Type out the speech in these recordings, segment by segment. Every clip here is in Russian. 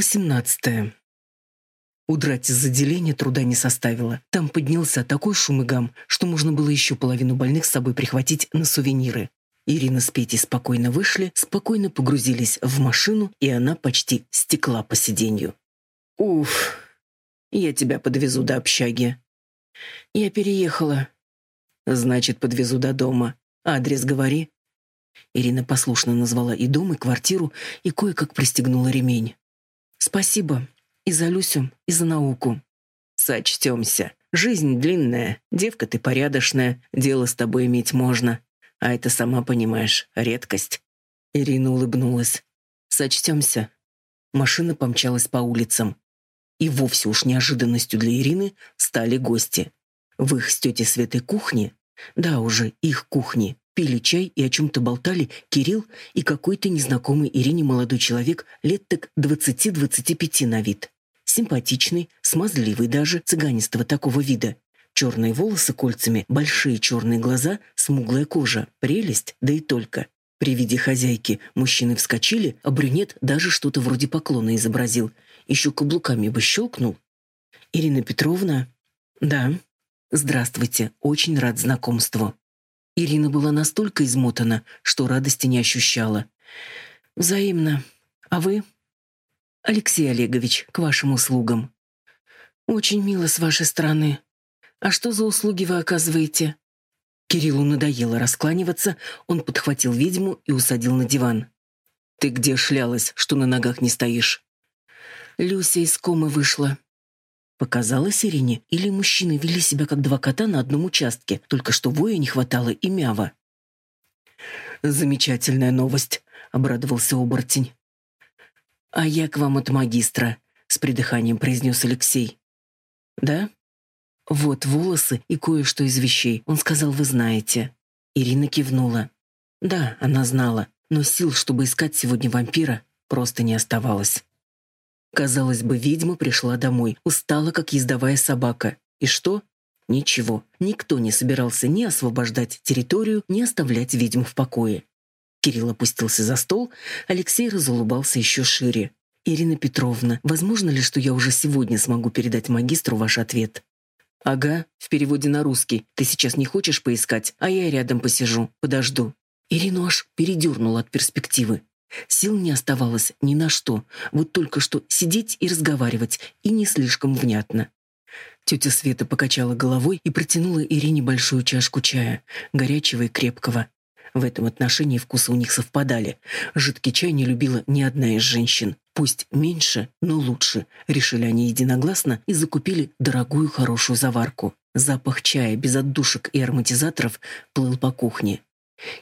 18. Удрать из отделения труда не составило. Там поднялся такой шум и гам, что можно было еще половину больных с собой прихватить на сувениры. Ирина с Петей спокойно вышли, спокойно погрузились в машину, и она почти стекла по сиденью. «Уф, я тебя подвезу до общаги». «Я переехала». «Значит, подвезу до дома. Адрес говори». Ирина послушно назвала и дом, и квартиру, и кое-как пристегнула ремень. «Спасибо. И за Люсю, и за науку. Сочтемся. Жизнь длинная, девка ты порядочная, дело с тобой иметь можно. А это, сама понимаешь, редкость. Ирина улыбнулась. Сочтемся. Машина помчалась по улицам. И вовсе уж неожиданностью для Ирины стали гости. В их с тетей Светой кухне, да, уже их кухне, пили чай и о чем-то болтали Кирилл и какой-то незнакомый Ирине молодой человек лет так двадцати-двадцати пяти на вид. Симпатичный, смазливый даже, цыганистого такого вида. Черные волосы кольцами, большие черные глаза, смуглая кожа. Прелесть, да и только. При виде хозяйки мужчины вскочили, а брюнет даже что-то вроде поклона изобразил. Еще каблуками бы щелкнул. «Ирина Петровна?» «Да». «Здравствуйте, очень рад знакомству». Ирина была настолько измотана, что радости не ощущала. «Взаимно. А вы?» «Алексей Олегович, к вашим услугам». «Очень мило с вашей стороны. А что за услуги вы оказываете?» Кириллу надоело раскланиваться, он подхватил ведьму и усадил на диван. «Ты где шлялась, что на ногах не стоишь?» Люся из комы вышла. Показалось Ирине, или мужчины вели себя как два кота на одном участке, только что воя не хватало и мява. «Замечательная новость», — обрадовался оборотень. «А я к вам от магистра», — с придыханием произнес Алексей. «Да?» «Вот волосы и кое-что из вещей. Он сказал, вы знаете». Ирина кивнула. «Да, она знала, но сил, чтобы искать сегодня вампира, просто не оставалось». Казалось бы, ведьма пришла домой, устала, как ездовая собака. И что? Ничего. Никто не собирался ни освобождать территорию, ни оставлять ведьму в покое. Кирилл опустился за стол, Алексей разулыбался еще шире. «Ирина Петровна, возможно ли, что я уже сегодня смогу передать магистру ваш ответ?» «Ага, в переводе на русский. Ты сейчас не хочешь поискать, а я рядом посижу, подожду». Ирину аж передернула от перспективы. Сил не оставалось ни на что, вот только что сидеть и разговаривать, и не слишком внятно. Тетя Света покачала головой и протянула Ирине большую чашку чая, горячего и крепкого. В этом отношении вкусы у них совпадали. Жидкий чай не любила ни одна из женщин. Пусть меньше, но лучше, решили они единогласно и закупили дорогую хорошую заварку. Запах чая без отдушек и ароматизаторов плыл по кухне.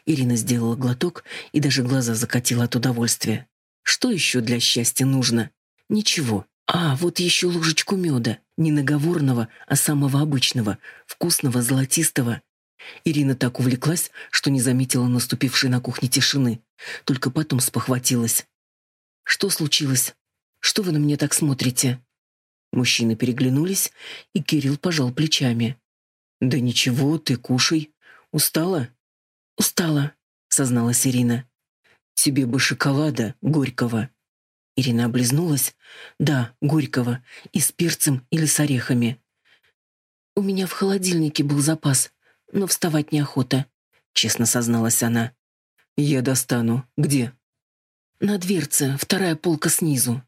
Ирина сделала глоток и даже глаза закатила от удовольствия. Что еще для счастья нужно? Ничего. А, вот еще ложечку меда. Не наговорного, а самого обычного, вкусного, золотистого. Ирина так увлеклась, что не заметила наступившей на кухне тишины. Только потом спохватилась. «Что случилось? Что вы на меня так смотрите?» Мужчины переглянулись, и Кирилл пожал плечами. «Да ничего, ты кушай. Устала?» «Устала», — созналась Ирина. «Тебе бы шоколада горького». Ирина облизнулась. «Да, горького. И с перцем или с орехами». «У меня в холодильнике был запас, но вставать неохота», — честно созналась она. «Я достану. Где?» «На дверце, вторая полка снизу».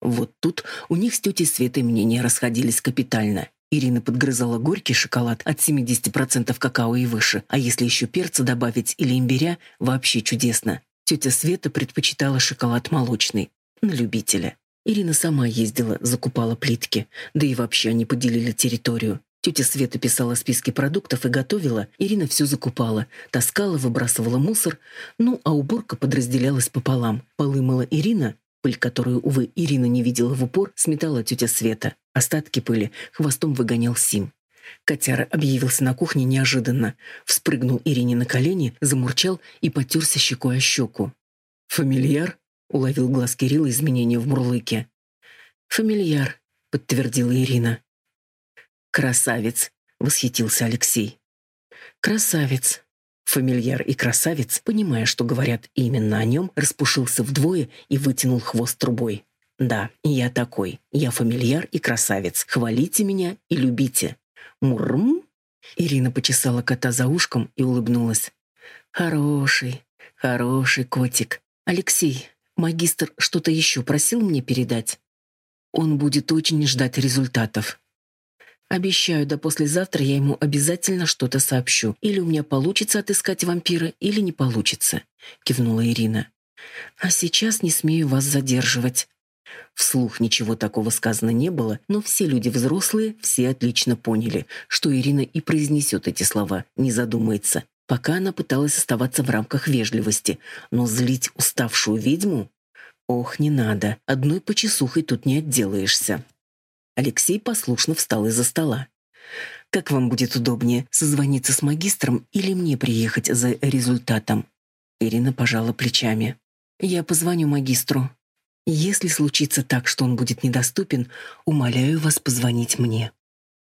Вот тут у них с тетей Светой мнения расходились капитально. Ирина подгрызала горький шоколад от 70% какао и выше, а если еще перца добавить или имбиря, вообще чудесно. Тетя Света предпочитала шоколад молочный, на любителя. Ирина сама ездила, закупала плитки, да и вообще они поделили территорию. Тетя Света писала списки продуктов и готовила, Ирина все закупала, таскала, выбрасывала мусор, ну а уборка подразделялась пополам. Полы мыла Ирина, Пыль, которую, увы, Ирина не видела в упор, сметала тетя Света. Остатки пыли хвостом выгонял Сим. Котяра объявился на кухне неожиданно, вспрыгнул Ирине на колени, замурчал и потерся щекой о щеку. «Фамильяр?» — уловил глаз Кирилла изменения в мурлыке. «Фамильяр», — подтвердила Ирина. «Красавец!» — восхитился Алексей. «Красавец!» Фамильяр и красавец, понимая, что говорят именно о нем, распушился вдвое и вытянул хвост трубой. Да, я такой. Я фамильяр и красавец. Хвалите меня и любите. Мурм. Ирина почесала кота за ушком и улыбнулась. Хороший, хороший котик. Алексей, магистр что-то еще просил мне передать? Он будет очень ждать результатов. Обещаю, до послезавтра я ему обязательно что-то сообщу. Или у меня получится отыскать вампира, или не получится, кивнула Ирина. А сейчас не смею вас задерживать. Вслух ничего такого сказано не было, но все люди взрослые, все отлично поняли, что Ирина и произнесет эти слова, не задумается. Пока она пыталась оставаться в рамках вежливости, но злить уставшую ведьму? Ох, не надо, одной почесухой тут не отделаешься. Алексей послушно встал из-за стола. «Как вам будет удобнее, созвониться с магистром или мне приехать за результатом?» Ирина пожала плечами. «Я позвоню магистру. Если случится так, что он будет недоступен, умоляю вас позвонить мне».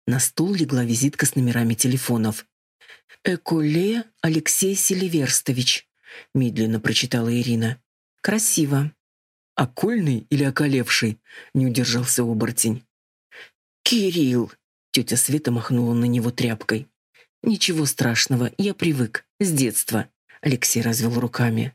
На стол легла визитка с номерами телефонов. «Эколе Алексей Селиверстович», — медленно прочитала Ирина. «Красиво». «Окольный или околевший?» — не удержался оборотень. «Кирилл!» — тетя Света махнула на него тряпкой. «Ничего страшного, я привык, с детства», — Алексей развел руками.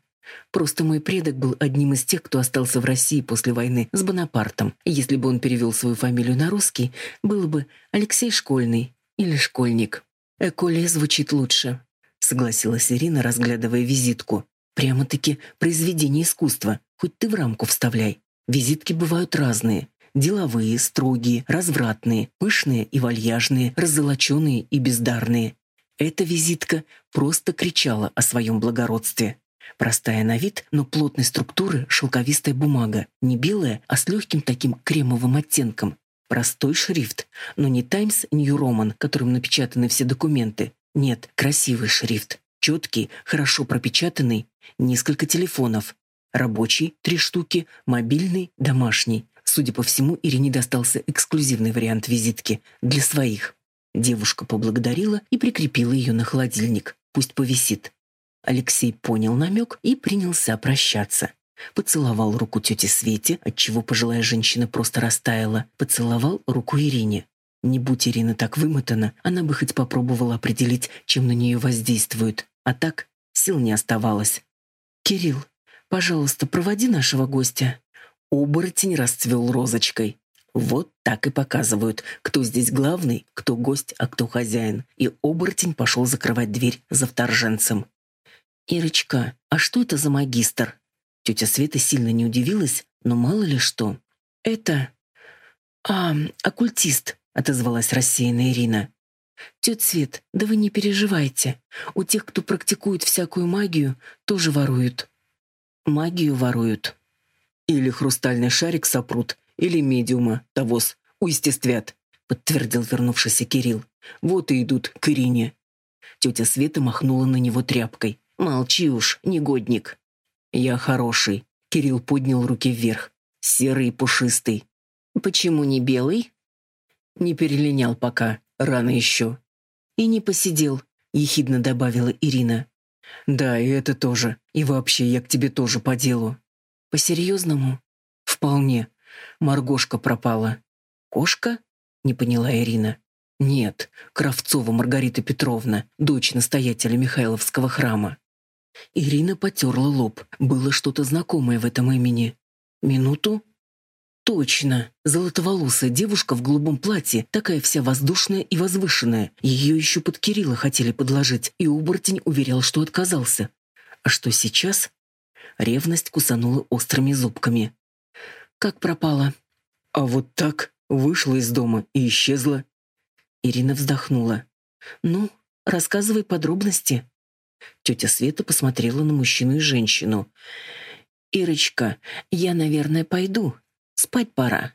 «Просто мой предок был одним из тех, кто остался в России после войны с Бонапартом. Если бы он перевел свою фамилию на русский, было бы Алексей Школьный или Школьник. Эколе звучит лучше», — согласилась Ирина, разглядывая визитку. «Прямо-таки произведение искусства, хоть ты в рамку вставляй. Визитки бывают разные. Деловые, строгие, развратные, пышные и вальяжные, раззолоченные и бездарные. Эта визитка просто кричала о своем благородстве. Простая на вид, но плотной структуры шелковистая бумага, не белая, а с легким таким кремовым оттенком. Простой шрифт, но не Times New Roman, которым напечатаны все документы. Нет, красивый шрифт. Четкий, хорошо пропечатанный, несколько телефонов. Рабочий — три штуки, мобильный — домашний. Судя по всему, Ирине достался эксклюзивный вариант визитки для своих. Девушка поблагодарила и прикрепила ее на холодильник. Пусть повисит. Алексей понял намек и принялся прощаться. Поцеловал руку тете Свете, отчего пожилая женщина просто растаяла. Поцеловал руку Ирине. Не будь Ирина так вымотана, она бы хоть попробовала определить, чем на нее воздействует. А так сил не оставалось. «Кирилл, пожалуйста, проводи нашего гостя», Оборотень расцвел розочкой. Вот так и показывают, кто здесь главный, кто гость, а кто хозяин. И оборотень пошел закрывать дверь за вторженцем. «Ирочка, а что это за магистр?» Тетя Света сильно не удивилась, но мало ли что. «Это... а, оккультист», — отозвалась рассеянная Ирина. «Тетя Свет, да вы не переживайте. У тех, кто практикует всякую магию, тоже воруют». «Магию воруют», или хрустальный шарик сопрут, или медиума, тогос, уестествят, подтвердил вернувшийся Кирилл. Вот и идут к Ирине. Тетя Света махнула на него тряпкой. «Молчи уж, негодник». «Я хороший». Кирилл поднял руки вверх. «Серый и пушистый». «Почему не белый?» «Не перелинял пока, рано еще». «И не посидел», — ехидно добавила Ирина. «Да, и это тоже. И вообще, я к тебе тоже по делу». По-серьезному? Вполне. Маргошка пропала. Кошка? Не поняла Ирина. Нет, Кравцова Маргарита Петровна, дочь настоятеля Михайловского храма. Ирина потерла лоб. Было что-то знакомое в этом имени. Минуту. Точно. Золотоволосая девушка в голубом платье, такая вся воздушная и возвышенная. Ее еще под Кирилла хотели подложить, и оборотень уверял, что отказался. А что сейчас? Ревность кусанула острыми зубками. «Как пропала?» «А вот так. Вышла из дома и исчезла». Ирина вздохнула. «Ну, рассказывай подробности». Тетя Света посмотрела на мужчину и женщину. «Ирочка, я, наверное, пойду. Спать пора».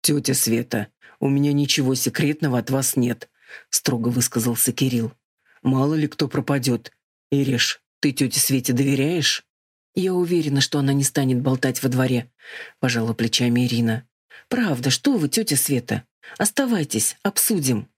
«Тетя Света, у меня ничего секретного от вас нет», — строго высказался Кирилл. «Мало ли кто пропадет. Ириш, ты тете Свете доверяешь?» «Я уверена, что она не станет болтать во дворе», — пожала плечами Ирина. «Правда, что вы, тетя Света? Оставайтесь, обсудим».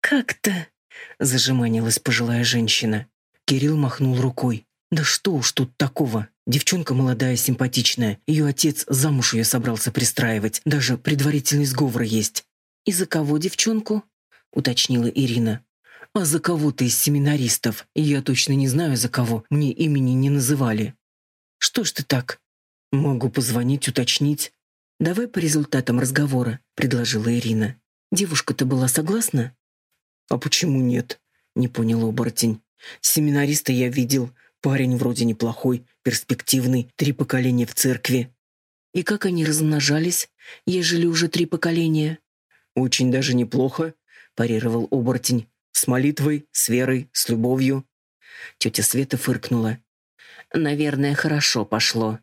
«Как-то...» — зажиманилась пожилая женщина. Кирилл махнул рукой. «Да что уж тут такого? Девчонка молодая, симпатичная. Ее отец замуж ее собрался пристраивать. Даже предварительный сговор есть. «И за кого девчонку?» — уточнила Ирина. «А за кого-то из семинаристов. Я точно не знаю, за кого. Мне имени не называли». «Что ж ты так?» «Могу позвонить, уточнить». «Давай по результатам разговора», — предложила Ирина. «Девушка-то была согласна?» «А почему нет?» — не понял оборотень. «Семинариста я видел. Парень вроде неплохой, перспективный, три поколения в церкви». «И как они размножались, ежели уже три поколения?» «Очень даже неплохо», — парировал оборотень. «С молитвой, с верой, с любовью». Тетя Света фыркнула. «Наверное, хорошо пошло».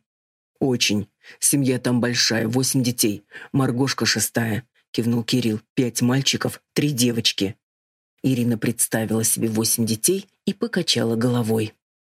«Очень. Семья там большая, восемь детей. Маргошка шестая», — кивнул Кирилл. «Пять мальчиков, три девочки». Ирина представила себе восемь детей и покачала головой.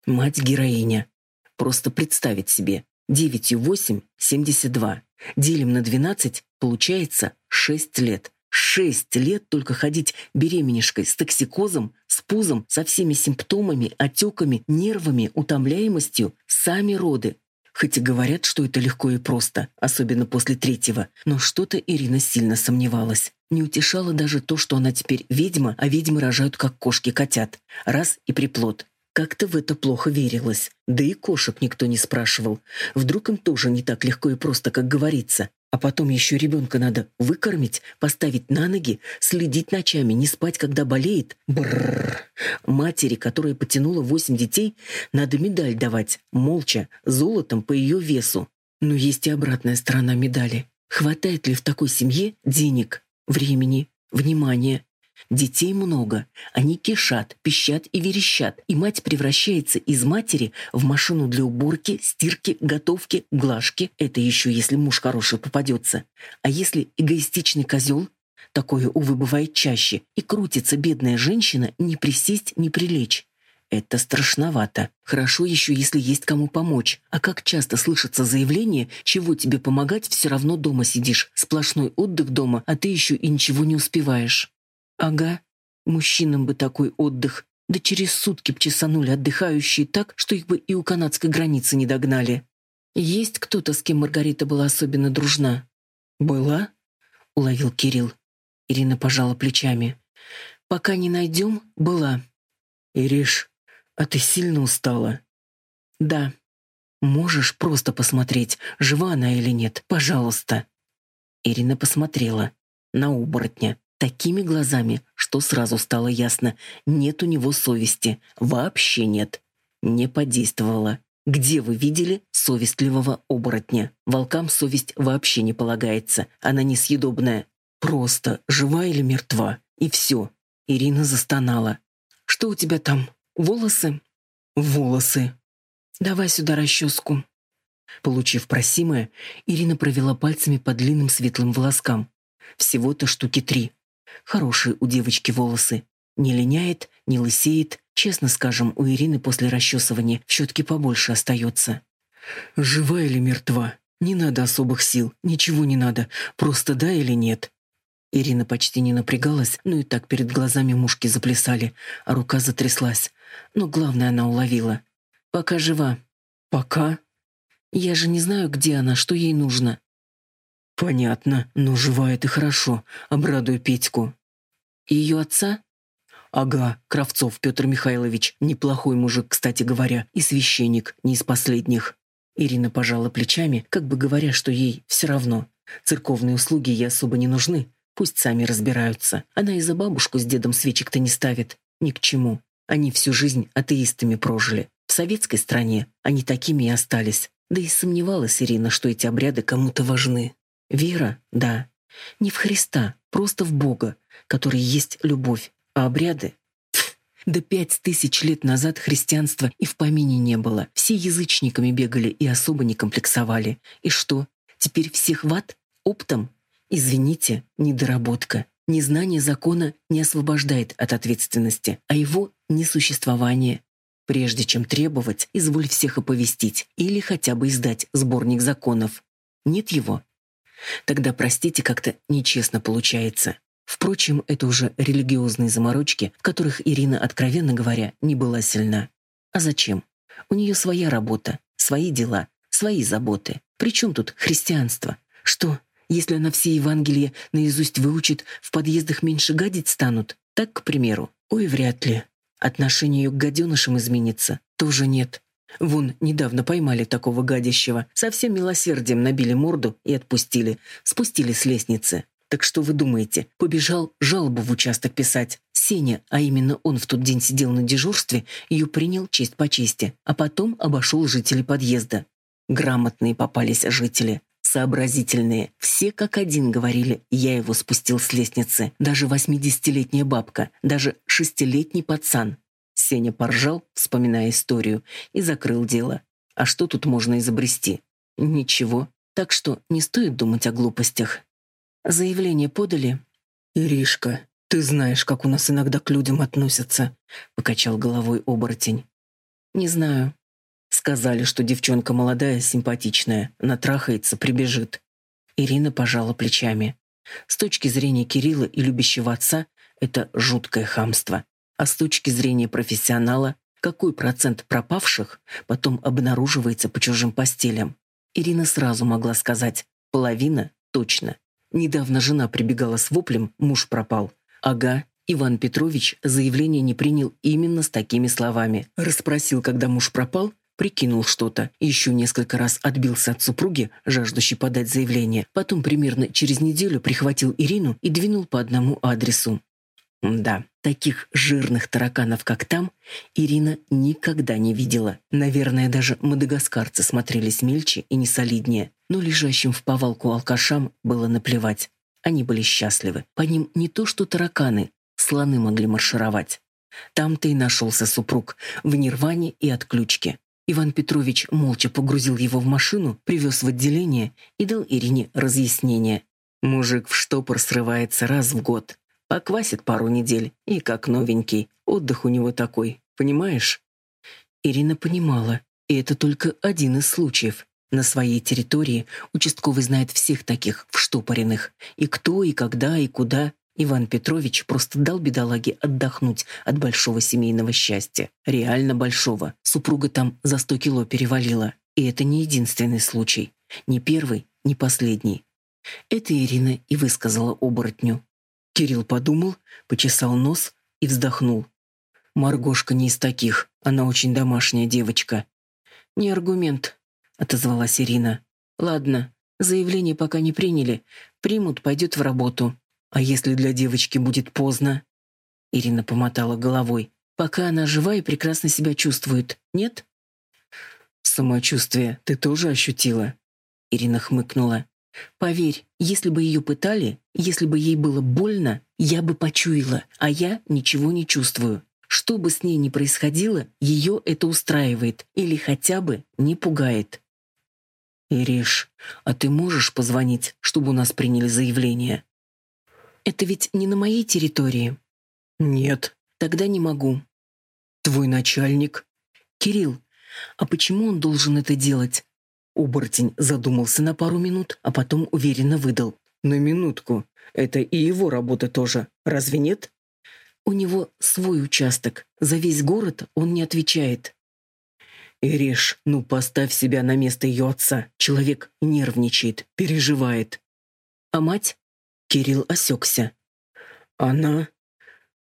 Мать-героиня. Просто представить себе. Девятью восемь — семьдесят два. Делим на двенадцать, получается шесть лет. Шесть лет только ходить беременешкой с токсикозом, с пузом, со всеми симптомами, отеками, нервами, утомляемостью, сами роды. Хоть и говорят, что это легко и просто, особенно после третьего, но что-то Ирина сильно сомневалась. Не утешало даже то, что она теперь ведьма, а ведьмы рожают как кошки котят. Раз и приплод. Как-то в это плохо верилось. Да и кошек никто не спрашивал. Вдруг им тоже не так легко и просто, как говорится. А потом еще ребенка надо выкормить, поставить на ноги, следить ночами, не спать, когда болеет. Бррр. Матери, которая потянула восемь детей, надо медаль давать, молча, золотом по ее весу. Но есть и обратная сторона медали. Хватает ли в такой семье денег, времени, внимания? Детей много, они кишат, пищат и верещат, и мать превращается из матери в машину для уборки, стирки, готовки, глажки. Это еще если муж хороший попадется. А если эгоистичный козел? Такое, увы, бывает чаще. И крутится бедная женщина не присесть, не прилечь. Это страшновато. Хорошо еще, если есть кому помочь. А как часто слышится заявление, чего тебе помогать, все равно дома сидишь. Сплошной отдых дома, а ты еще и ничего не успеваешь. Ага, мужчинам бы такой отдых. Да через сутки б чесанули отдыхающие так, что их бы и у канадской границы не догнали. Есть кто-то, с кем Маргарита была особенно дружна? Была? Уловил Кирилл. Ирина пожала плечами. Пока не найдем, была. Ириш, а ты сильно устала? Да. Можешь просто посмотреть, жива она или нет, пожалуйста. Ирина посмотрела на оборотня такими глазами, что сразу стало ясно, нет у него совести, вообще нет. Не подействовала. Где вы видели совестливого оборотня? Волкам совесть вообще не полагается, она несъедобная. Просто жива или мертва, и все. Ирина застонала. «Что у тебя там? Волосы?» «Волосы». «Давай сюда расческу». Получив просимое, Ирина провела пальцами по длинным светлым волоскам. Всего-то штуки три. Хорошие у девочки волосы. Не линяет, не лысеет. Честно скажем, у Ирины после расчесывания в щетке побольше остается. Жива или мертва? Не надо особых сил, ничего не надо. Просто да или нет. Ирина почти не напрягалась, но и так перед глазами мушки заплясали, а рука затряслась. Но главное она уловила. Пока жива. Пока? Я же не знаю, где она, что ей нужно. Понятно, но жива это хорошо. Обрадую Петьку. И ее отца? Ага, Кравцов Петр Михайлович. Неплохой мужик, кстати говоря, и священник, не из последних. Ирина пожала плечами, как бы говоря, что ей все равно. Церковные услуги ей особо не нужны. Пусть сами разбираются. Она и за бабушку с дедом свечек-то не ставит. Ни к чему. Они всю жизнь атеистами прожили. В советской стране они такими и остались. Да и сомневалась Ирина, что эти обряды кому-то важны. Вера, да, не в Христа, просто в Бога, который есть любовь, а обряды... Да пять тысяч лет назад христианства и в помине не было. Все язычниками бегали и особо не комплексовали. И что, теперь всех в ад? Оптом? Извините, недоработка. Незнание закона не освобождает от ответственности, а его несуществование. Прежде чем требовать, изволь всех оповестить или хотя бы издать сборник законов. Нет его, Тогда, простите, как-то нечестно получается. Впрочем, это уже религиозные заморочки, в которых Ирина, откровенно говоря, не была сильна. А зачем? У нее своя работа, свои дела, свои заботы. Причем тут христианство? Что, если она все Евангелие наизусть выучит, в подъездах меньше гадить станут? Так, к примеру. Ой, вряд ли. Отношение ее к гаденышам изменится. Тоже нет. Вон, недавно поймали такого гадящего. Совсем милосердием набили морду и отпустили. Спустили с лестницы. Так что вы думаете, побежал жалобу в участок писать. Сеня, а именно он в тот день сидел на дежурстве, ее принял честь по чести, а потом обошел жителей подъезда. Грамотные попались жители, сообразительные. Все как один говорили, я его спустил с лестницы. Даже восьмидесятилетняя бабка, даже шестилетний пацан. Сеня поржал, вспоминая историю, и закрыл дело. А что тут можно изобрести? Ничего. Так что не стоит думать о глупостях. Заявление подали? «Иришка, ты знаешь, как у нас иногда к людям относятся», — покачал головой оборотень. «Не знаю. Сказали, что девчонка молодая, симпатичная, натрахается, прибежит». Ирина пожала плечами. С точки зрения Кирилла и любящего отца, это жуткое хамство. А с точки зрения профессионала, какой процент пропавших потом обнаруживается по чужим постелям? Ирина сразу могла сказать «половина точно». Недавно жена прибегала с воплем «муж пропал». Ага, Иван Петрович заявление не принял именно с такими словами. Расспросил, когда муж пропал, прикинул что-то, еще несколько раз отбился от супруги, жаждущей подать заявление, потом примерно через неделю прихватил Ирину и двинул по одному адресу. Да, таких жирных тараканов, как там, Ирина никогда не видела. Наверное, даже мадагаскарцы смотрелись мельче и несолиднее. Но лежащим в повалку алкашам было наплевать. Они были счастливы. По ним не то что тараканы, слоны могли маршировать. Там-то и нашелся супруг, в нирване и отключке. Иван Петрович молча погрузил его в машину, привез в отделение и дал Ирине разъяснение. Мужик в штопор срывается раз в год. Поквасит пару недель и как новенький. Отдых у него такой, понимаешь? Ирина понимала, и это только один из случаев. На своей территории участковый знает всех таких вштопоренных. И кто, и когда, и куда. Иван Петрович просто дал бедолаге отдохнуть от большого семейного счастья. Реально большого. Супруга там за сто кило перевалила. И это не единственный случай. Не первый, не последний. Это Ирина и высказала оборотню. Кирилл подумал, почесал нос и вздохнул. Маргошка не из таких, она очень домашняя девочка. Не аргумент, отозвалась Ирина. Ладно, заявление пока не приняли, примут, пойдет в работу. А если для девочки будет поздно? Ирина помотала головой. Пока она жива и прекрасно себя чувствует, нет? Самочувствие ты тоже ощутила? Ирина хмыкнула. Поверь, если бы ее пытали, если бы ей было больно, я бы почуяла, а я ничего не чувствую. Что бы с ней ни происходило, ее это устраивает или хотя бы не пугает. «Ириш, а ты можешь позвонить, чтобы у нас приняли заявление?» «Это ведь не на моей территории». «Нет». «Тогда не могу». «Твой начальник?» «Кирилл, а почему он должен это делать? Оборотень задумался на пару минут, а потом уверенно выдал. «На минутку. Это и его работа тоже. Разве нет?» «У него свой участок. За весь город он не отвечает». «Ириш, ну поставь себя на место ее отца. Человек нервничает, переживает». «А мать?» Кирилл осекся. «Она...»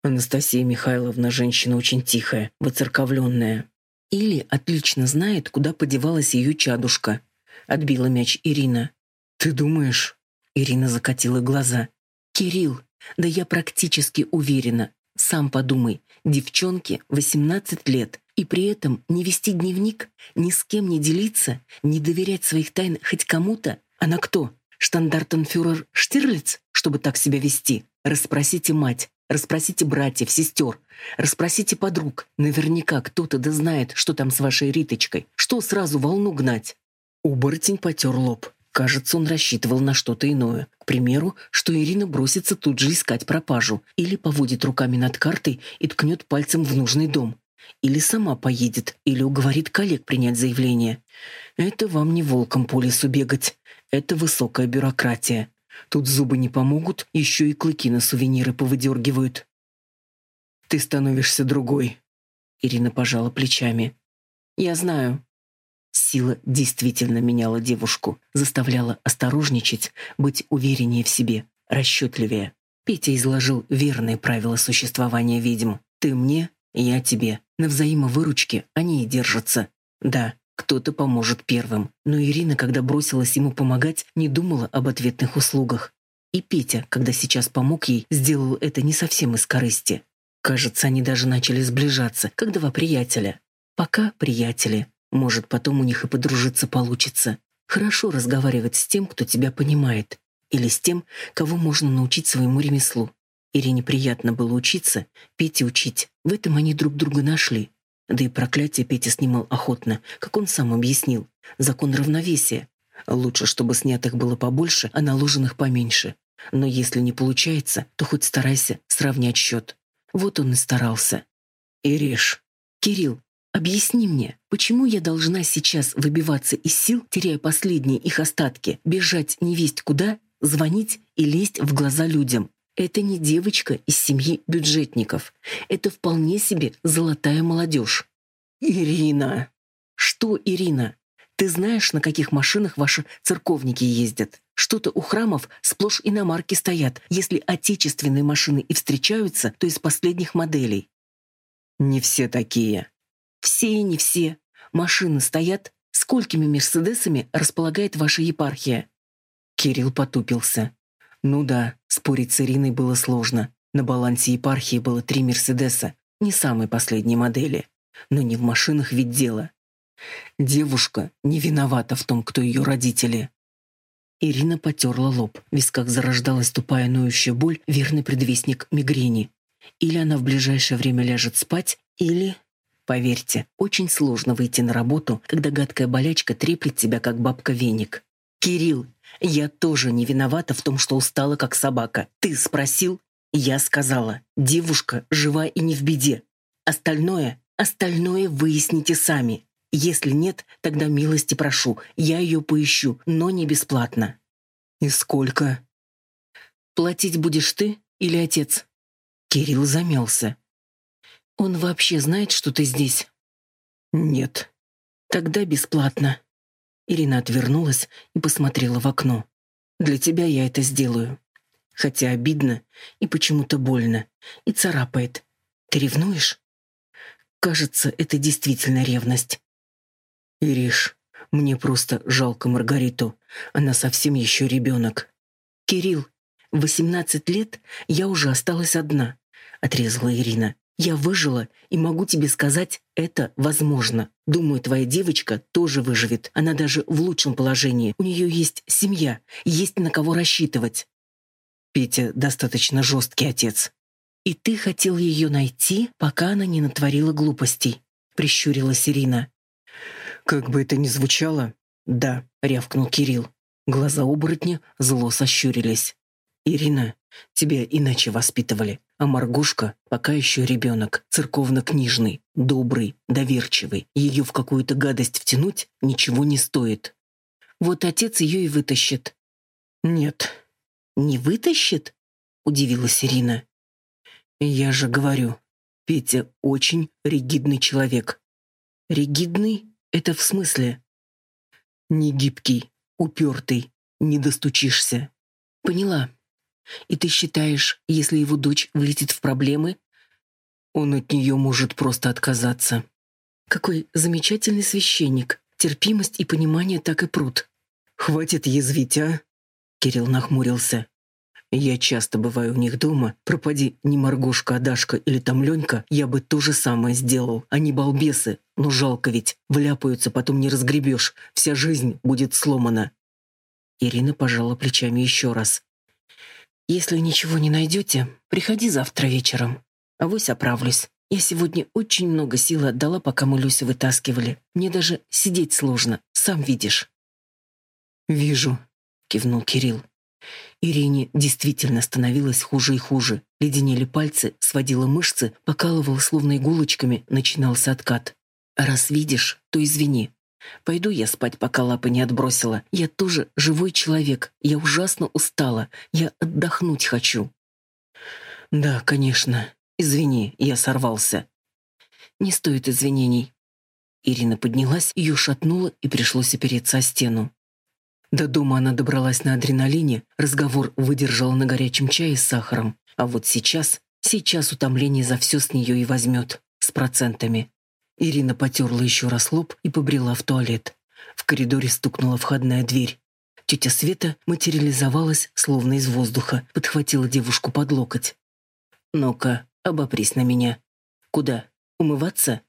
Анастасия Михайловна женщина очень тихая, выцерковленная. Или отлично знает, куда подевалась ее чадушка. Отбила мяч Ирина. «Ты думаешь?» Ирина закатила глаза. «Кирилл, да я практически уверена. Сам подумай, девчонке 18 лет, и при этом не вести дневник, ни с кем не делиться, не доверять своих тайн хоть кому-то. Она кто? Штандартенфюрер Штирлиц, чтобы так себя вести? Расспросите мать, расспросите братьев, сестер. Расспросите подруг. Наверняка кто-то да знает, что там с вашей Риточкой. Что сразу волну гнать?» Оборотень потер лоб. Кажется, он рассчитывал на что-то иное. К примеру, что Ирина бросится тут же искать пропажу. Или поводит руками над картой и ткнет пальцем в нужный дом. Или сама поедет, или уговорит коллег принять заявление. Это вам не волком по лесу бегать. Это высокая бюрократия. Тут зубы не помогут, еще и клыки на сувениры повыдергивают. Ты становишься другой. Ирина пожала плечами. Я знаю. Сила действительно меняла девушку, заставляла осторожничать, быть увереннее в себе, расчетливее. Петя изложил верные правила существования ведьм. «Ты мне, я тебе. На взаимовыручке они и держатся. Да, кто-то поможет первым. Но Ирина, когда бросилась ему помогать, не думала об ответных услугах. И Петя, когда сейчас помог ей, сделал это не совсем из корысти. Кажется, они даже начали сближаться, как два приятеля. Пока приятели. Может, потом у них и подружиться получится. Хорошо разговаривать с тем, кто тебя понимает. Или с тем, кого можно научить своему ремеслу. Ирине приятно было учиться, Пете учить. В этом они друг друга нашли. Да и проклятие Петя снимал охотно, как он сам объяснил. Закон равновесия. Лучше, чтобы снятых было побольше, а наложенных поменьше. Но если не получается, то хоть старайся сравнять счет. Вот он и старался. Ириш. Кирилл, объясни мне, почему я должна сейчас выбиваться из сил, теряя последние их остатки, бежать невесть куда, звонить и лезть в глаза людям? Это не девочка из семьи бюджетников. Это вполне себе золотая молодежь. Ирина. Что, Ирина? Ты знаешь, на каких машинах ваши церковники ездят? Что-то у храмов сплошь иномарки стоят. Если отечественные машины и встречаются, то из последних моделей. Не все такие. Все и не все. Машины стоят. Сколькими мерседесами располагает ваша епархия? Кирилл потупился. Ну да, спорить с Ириной было сложно. На балансе епархии было три Мерседеса, не самой последней модели. Но не в машинах ведь дело. Девушка не виновата в том, кто ее родители. Ирина потерла лоб. В висках зарождалась тупая ноющая боль, верный предвестник мигрени. Или она в ближайшее время ляжет спать, или... Поверьте, очень сложно выйти на работу, когда гадкая болячка треплет тебя, как бабка-веник. «Кирилл, я тоже не виновата в том, что устала, как собака. Ты спросил?» Я сказала, девушка жива и не в беде. Остальное, остальное выясните сами. Если нет, тогда милости прошу, я ее поищу, но не бесплатно. И сколько? Платить будешь ты или отец? Кирилл замялся. Он вообще знает, что ты здесь? Нет. Тогда бесплатно. Ирина отвернулась и посмотрела в окно. Для тебя я это сделаю. Хотя обидно и почему-то больно, и царапает. Ты ревнуешь? Кажется, это действительно ревность. Ириш, мне просто жалко Маргариту. Она совсем еще ребенок. Кирилл, в 18 лет я уже осталась одна, отрезала Ирина. Я выжила и могу тебе сказать, это возможно. Думаю, твоя девочка тоже выживет. Она даже в лучшем положении. У нее есть семья, есть на кого рассчитывать. Петя достаточно жесткий отец. И ты хотел ее найти, пока она не натворила глупостей, прищурилась Ирина. Как бы это ни звучало, да, рявкнул Кирилл. Глаза оборотня зло сощурились. Ирина, тебя иначе воспитывали, а Маргушка пока еще ребенок, церковно-книжный, добрый, доверчивый. Ее в какую-то гадость втянуть ничего не стоит. Вот отец ее и вытащит. Нет, не вытащит? Удивилась Ирина. Я же говорю, Петя очень ригидный человек. Ригидный? Это в смысле? Не гибкий, упертый, не достучишься. Поняла. И ты считаешь, если его дочь влетит в проблемы, он от нее может просто отказаться? Какой замечательный священник. Терпимость и понимание так и прут. Хватит язвить, а? Кирилл нахмурился. Я часто бываю у них дома. Пропади не Маргошка, а Дашка или там Ленька, я бы то же самое сделал. Они балбесы, но жалко ведь. Вляпаются, потом не разгребешь. Вся жизнь будет сломана. Ирина пожала плечами еще раз. «Если ничего не найдете, приходи завтра вечером. Авось оправлюсь. Я сегодня очень много сил отдала, пока мы Люсю вытаскивали. Мне даже сидеть сложно, сам видишь». «Вижу», — кивнул Кирилл. Ирине действительно становилось хуже и хуже. Леденели пальцы, сводила мышцы, покалывала словно иголочками, начинался откат. «Раз видишь, то извини. Пойду я спать, пока лапы не отбросила. Я тоже живой человек. Я ужасно устала. Я отдохнуть хочу». «Да, конечно. Извини, я сорвался». «Не стоит извинений. Ирина поднялась, ее шатнуло и пришлось опереться о стену. До дома она добралась на адреналине, разговор выдержала на горячем чае с сахаром. А вот сейчас, сейчас утомление за все с нее и возьмет. С процентами. Ирина потерла еще раз лоб и побрела в туалет. В коридоре стукнула входная дверь. Тетя Света материализовалась, словно из воздуха, подхватила девушку под локоть. «Ну-ка, обопрись на меня. Куда? Умываться?»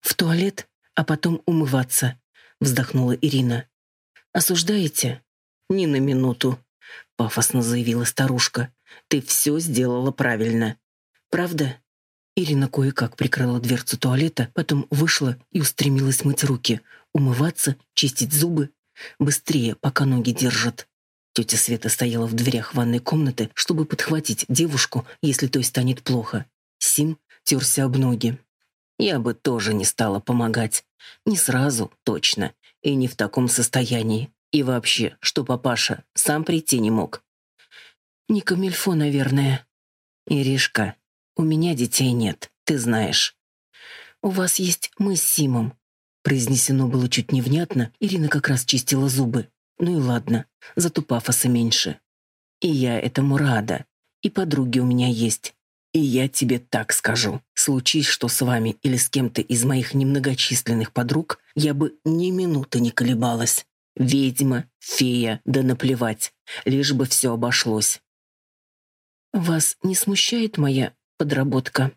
«В туалет, а потом умываться», — вздохнула Ирина. «Осуждаете?» «Ни на минуту», — пафосно заявила старушка. «Ты все сделала правильно». «Правда?» Ирина кое-как прикрыла дверцу туалета, потом вышла и устремилась мыть руки, умываться, чистить зубы. Быстрее, пока ноги держат. Тетя Света стояла в дверях ванной комнаты, чтобы подхватить девушку, если той станет плохо. Сим терся об ноги. Я бы тоже не стала помогать. Не сразу, точно и не в таком состоянии. И вообще, что папаша сам прийти не мог. Не камильфо, наверное. Иришка, у меня детей нет, ты знаешь. У вас есть мы с Симом. Произнесено было чуть невнятно, Ирина как раз чистила зубы. Ну и ладно, зато пафоса меньше. И я этому рада. И подруги у меня есть. И я тебе так скажу. Случись что с вами или с кем-то из моих немногочисленных подруг, я бы ни минуты не колебалась. Ведьма, фея, да наплевать. Лишь бы все обошлось. Вас не смущает моя подработка?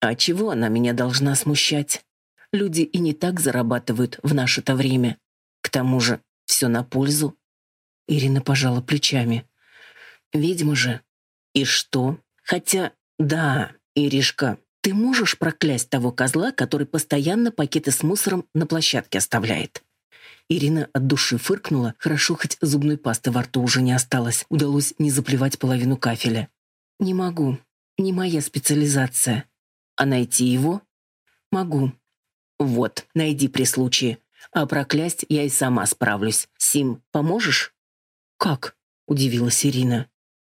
А чего она меня должна смущать? Люди и не так зарабатывают в наше-то время. К тому же все на пользу. Ирина пожала плечами. Ведьма же. И что? Хотя да, Иришка, ты можешь проклясть того козла, который постоянно пакеты с мусором на площадке оставляет? Ирина от души фыркнула, хорошо хоть зубной пасты во рту уже не осталось, удалось не заплевать половину кафеля. Не могу, не моя специализация. А найти его? Могу. Вот, найди при случае. А проклясть я и сама справлюсь. Сим, поможешь? Как? Удивилась Ирина.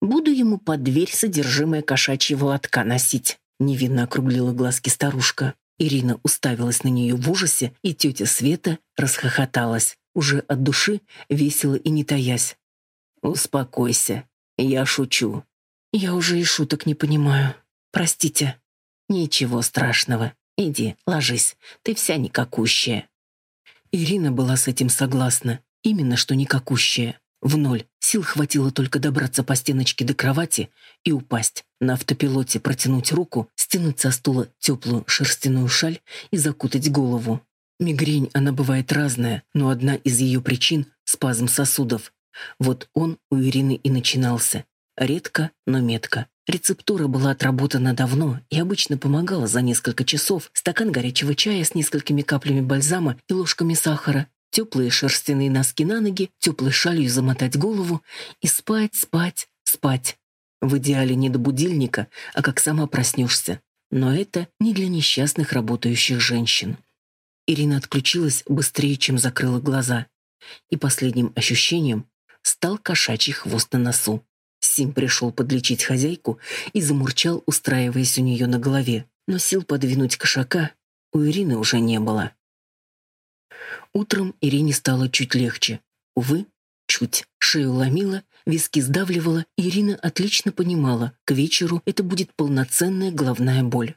Буду ему под дверь содержимое кошачьего лотка носить. Невинно округлила глазки старушка. Ирина уставилась на нее в ужасе, и тетя Света расхохоталась, уже от души, весело и не таясь. «Успокойся, я шучу». «Я уже и шуток не понимаю. Простите». «Ничего страшного. Иди, ложись. Ты вся никакущая». Ирина была с этим согласна. Именно что никакущая. В ноль. Сил хватило только добраться по стеночке до кровати и упасть. На автопилоте протянуть руку, стянуть со стула теплую шерстяную шаль и закутать голову. Мигрень, она бывает разная, но одна из ее причин — спазм сосудов. Вот он у Ирины и начинался. Редко, но метко. Рецептура была отработана давно и обычно помогала за несколько часов стакан горячего чая с несколькими каплями бальзама и ложками сахара, теплые шерстяные носки на ноги, теплой шалью замотать голову и спать, спать, спать. В идеале не до будильника, а как сама проснешься. Но это не для несчастных работающих женщин. Ирина отключилась быстрее, чем закрыла глаза. И последним ощущением стал кошачий хвост на носу. Сим пришел подлечить хозяйку и замурчал, устраиваясь у нее на голове. Но сил подвинуть кошака у Ирины уже не было. Утром Ирине стало чуть легче. Увы, чуть. Шею ломила, виски сдавливала, Ирина отлично понимала, к вечеру это будет полноценная головная боль.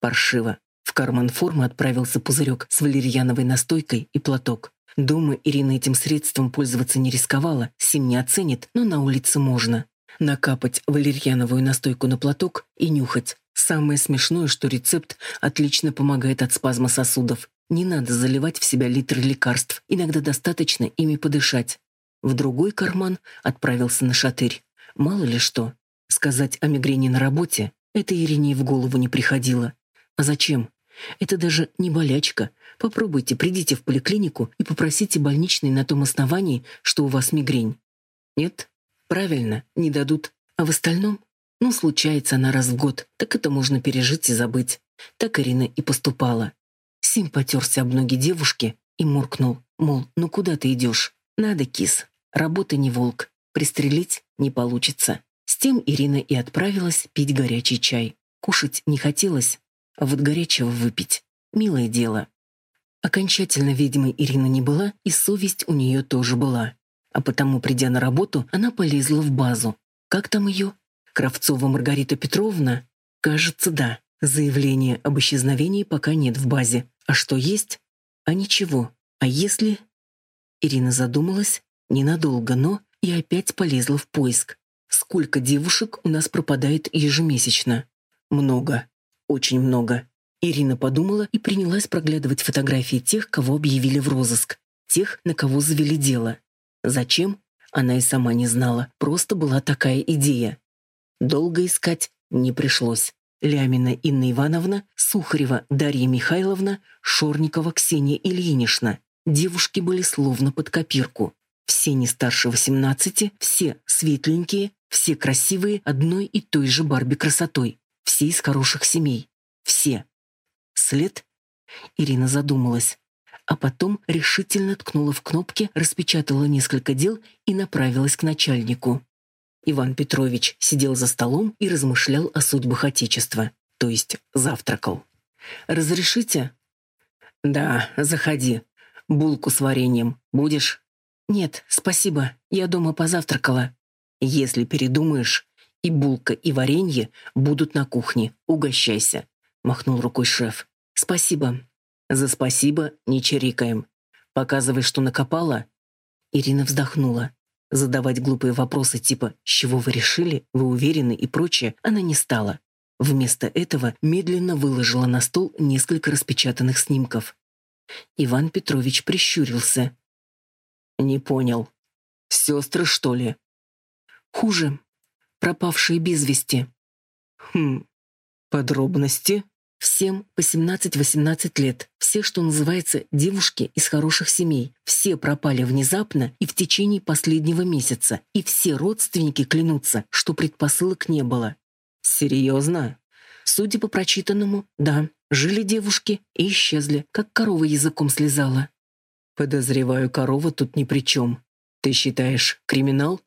Паршиво. В карман формы отправился пузырек с валерьяновой настойкой и платок. Дома Ирина этим средством пользоваться не рисковала, Сим не оценит, но на улице можно. Накапать валерьяновую настойку на платок и нюхать. Самое смешное, что рецепт отлично помогает от спазма сосудов. Не надо заливать в себя литры лекарств, иногда достаточно ими подышать. В другой карман отправился на шатырь. Мало ли что. Сказать о мигрени на работе — это Ирине в голову не приходило. А зачем? Это даже не болячка. Попробуйте, придите в поликлинику и попросите больничный на том основании, что у вас мигрень. Нет? Правильно, не дадут. А в остальном? Ну, случается она раз в год, так это можно пережить и забыть. Так Ирина и поступала. Сим потерся об ноги девушки и муркнул, мол, ну куда ты идешь? Надо, кис. Работа не волк. Пристрелить не получится. С тем Ирина и отправилась пить горячий чай. Кушать не хотелось, а вот горячего выпить — милое дело. Окончательно ведьмой Ирина не была, и совесть у нее тоже была. А потому, придя на работу, она полезла в базу. Как там ее? Кравцова Маргарита Петровна? Кажется, да. Заявление об исчезновении пока нет в базе. А что есть? А ничего. А если... Ирина задумалась ненадолго, но и опять полезла в поиск. Сколько девушек у нас пропадает ежемесячно? Много. Очень много. Ирина подумала и принялась проглядывать фотографии тех, кого объявили в розыск, тех, на кого завели дело. Зачем? Она и сама не знала, просто была такая идея. Долго искать не пришлось. Лямина Инна Ивановна, Сухарева Дарья Михайловна, Шорникова Ксения Ильинична. Девушки были словно под копирку. Все не старше 18, все светленькие, все красивые одной и той же Барби красотой. Все из хороших семей. Все. След? Ирина задумалась. А потом решительно ткнула в кнопки, распечатала несколько дел и направилась к начальнику. Иван Петрович сидел за столом и размышлял о судьбах Отечества, то есть завтракал. «Разрешите?» «Да, заходи. Булку с вареньем будешь?» «Нет, спасибо. Я дома позавтракала». «Если передумаешь, и булка, и варенье будут на кухне. Угощайся», — махнул рукой шеф. «Спасибо». «За спасибо не чирикаем. Показывай, что накопала». Ирина вздохнула. Задавать глупые вопросы типа «С чего вы решили?», «Вы уверены?» и прочее она не стала. Вместо этого медленно выложила на стол несколько распечатанных снимков. Иван Петрович прищурился. «Не понял. Сестры, что ли?» «Хуже. Пропавшие без вести». «Хм. Подробности?» Всем по 17-18 лет. Все, что называется, девушки из хороших семей. Все пропали внезапно и в течение последнего месяца. И все родственники клянутся, что предпосылок не было. Серьезно? Судя по прочитанному, да. Жили девушки и исчезли, как корова языком слезала. Подозреваю, корова тут ни при чем. Ты считаешь криминал?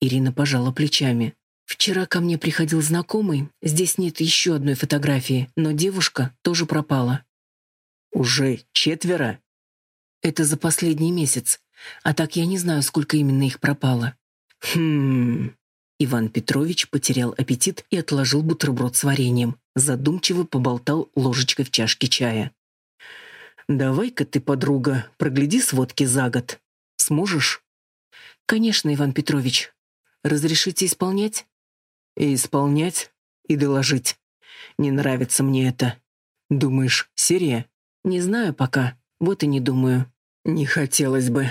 Ирина пожала плечами. Вчера ко мне приходил знакомый, здесь нет еще одной фотографии, но девушка тоже пропала. Уже четверо? Это за последний месяц. А так я не знаю, сколько именно их пропало. Хм... Иван Петрович потерял аппетит и отложил бутерброд с вареньем. Задумчиво поболтал ложечкой в чашке чая. «Давай-ка ты, подруга, прогляди сводки за год. Сможешь?» «Конечно, Иван Петрович. Разрешите исполнять?» И исполнять, и доложить. Не нравится мне это. Думаешь, серия? Не знаю пока. Вот и не думаю. Не хотелось бы.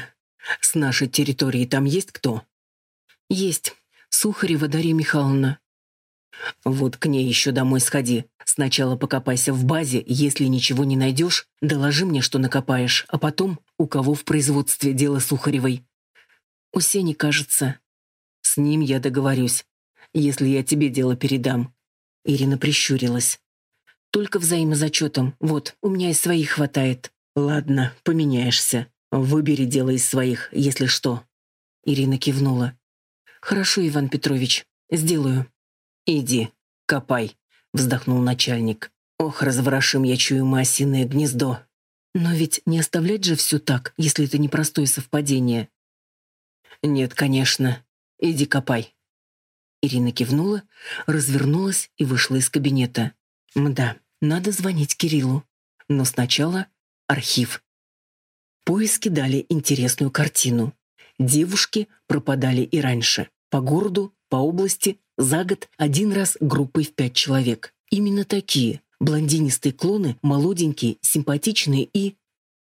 С нашей территории там есть кто? Есть. Сухарева Дарья Михайловна. Вот к ней еще домой сходи. Сначала покопайся в базе, если ничего не найдешь, доложи мне, что накопаешь, а потом, у кого в производстве дело Сухаревой. У Сени, кажется. С ним я договорюсь если я тебе дело передам». Ирина прищурилась. «Только взаимозачетом. Вот, у меня и своих хватает». «Ладно, поменяешься. Выбери дело из своих, если что». Ирина кивнула. «Хорошо, Иван Петрович, сделаю». «Иди, копай», — вздохнул начальник. «Ох, разворошим я чую мы осиное гнездо». «Но ведь не оставлять же все так, если это непростое совпадение». «Нет, конечно. Иди копай». Ирина кивнула, развернулась и вышла из кабинета. Мда, надо звонить Кириллу. Но сначала архив. Поиски дали интересную картину. Девушки пропадали и раньше. По городу, по области, за год один раз группой в пять человек. Именно такие. Блондинистые клоны, молоденькие, симпатичные и...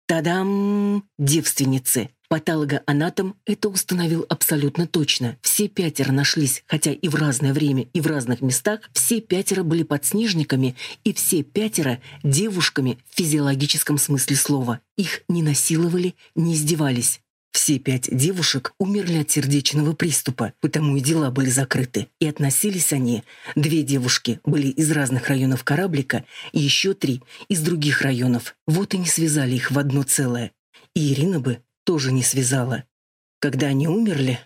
Тадам! Девственницы. Патологоанатом это установил абсолютно точно. Все пятеро нашлись, хотя и в разное время, и в разных местах. Все пятеро были подснежниками, и все пятеро — девушками в физиологическом смысле слова. Их не насиловали, не издевались. Все пять девушек умерли от сердечного приступа, потому и дела были закрыты. И относились они. Две девушки были из разных районов кораблика, и еще три — из других районов. Вот и не связали их в одно целое. И Ирина бы тоже не связала. Когда они умерли,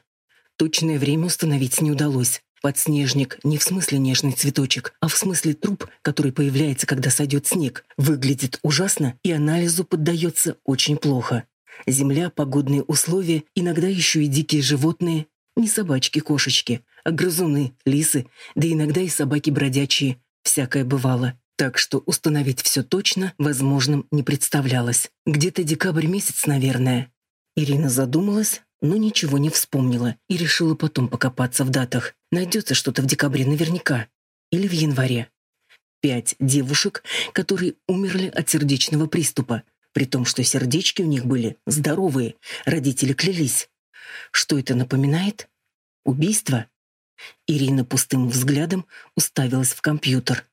точное время установить не удалось. Подснежник не в смысле нежный цветочек, а в смысле труп, который появляется, когда сойдет снег. Выглядит ужасно и анализу поддается очень плохо. Земля, погодные условия, иногда еще и дикие животные. Не собачки-кошечки, а грызуны, лисы, да иногда и собаки бродячие. Всякое бывало. Так что установить все точно возможным не представлялось. Где-то декабрь месяц, наверное. Ирина задумалась, но ничего не вспомнила и решила потом покопаться в датах. Найдется что-то в декабре наверняка. Или в январе. Пять девушек, которые умерли от сердечного приступа, при том, что сердечки у них были здоровые, родители клялись. Что это напоминает? Убийство? Ирина пустым взглядом уставилась в компьютер.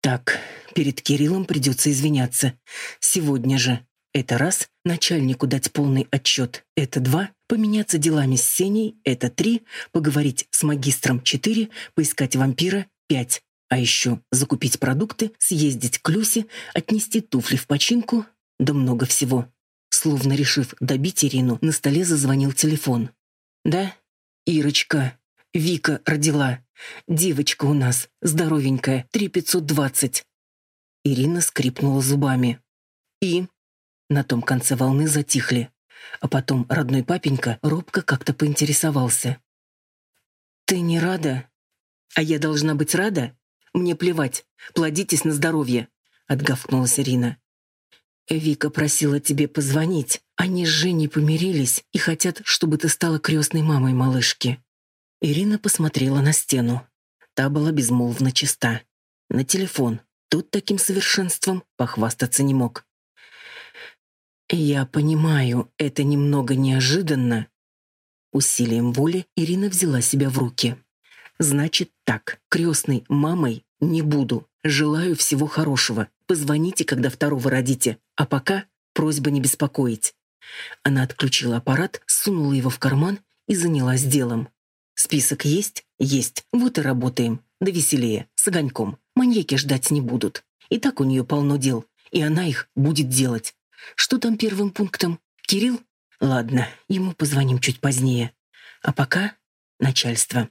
Так, перед Кириллом придется извиняться. Сегодня же. Это раз, начальнику дать полный отчет. Это два, поменяться делами с Сеней. Это три, поговорить с магистром. Четыре, поискать вампира. Пять. А еще закупить продукты, съездить к Люсе, отнести туфли в починку. Да много всего. Словно решив добить Ирину, на столе зазвонил телефон. «Да? Ирочка. Вика родила. Девочка у нас, здоровенькая, три пятьсот двадцать». Ирина скрипнула зубами. «И?» На том конце волны затихли. А потом родной папенька робко как-то поинтересовался. «Ты не рада?» «А я должна быть рада? Мне плевать. Плодитесь на здоровье», — отгавкнулась Ирина. «Вика просила тебе позвонить. Они с Женей помирились и хотят, чтобы ты стала крестной мамой малышки». Ирина посмотрела на стену. Та была безмолвно чиста. На телефон. Тот таким совершенством похвастаться не мог. «Я понимаю, это немного неожиданно». Усилием воли Ирина взяла себя в руки. «Значит так, крестной мамой не буду. Желаю всего хорошего. Позвоните, когда второго родите. А пока просьба не беспокоить». Она отключила аппарат, сунула его в карман и занялась делом. «Список есть? Есть. Вот и работаем. Да веселее, с огоньком. Маньяки ждать не будут. И так у нее полно дел, и она их будет делать. Что там первым пунктом? Кирилл? Ладно, ему позвоним чуть позднее. А пока начальство.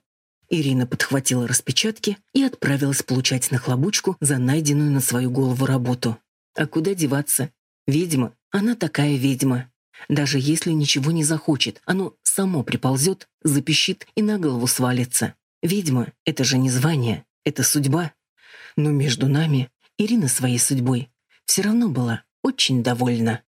Ирина подхватила распечатки и отправилась получать нахлобучку за найденную на свою голову работу. А куда деваться? Ведьма, она такая ведьма. Даже если ничего не захочет, оно само приползет, запищит и на голову свалится. Ведьма — это же не звание, это судьба. Но между нами Ирина своей судьбой все равно была очень довольна.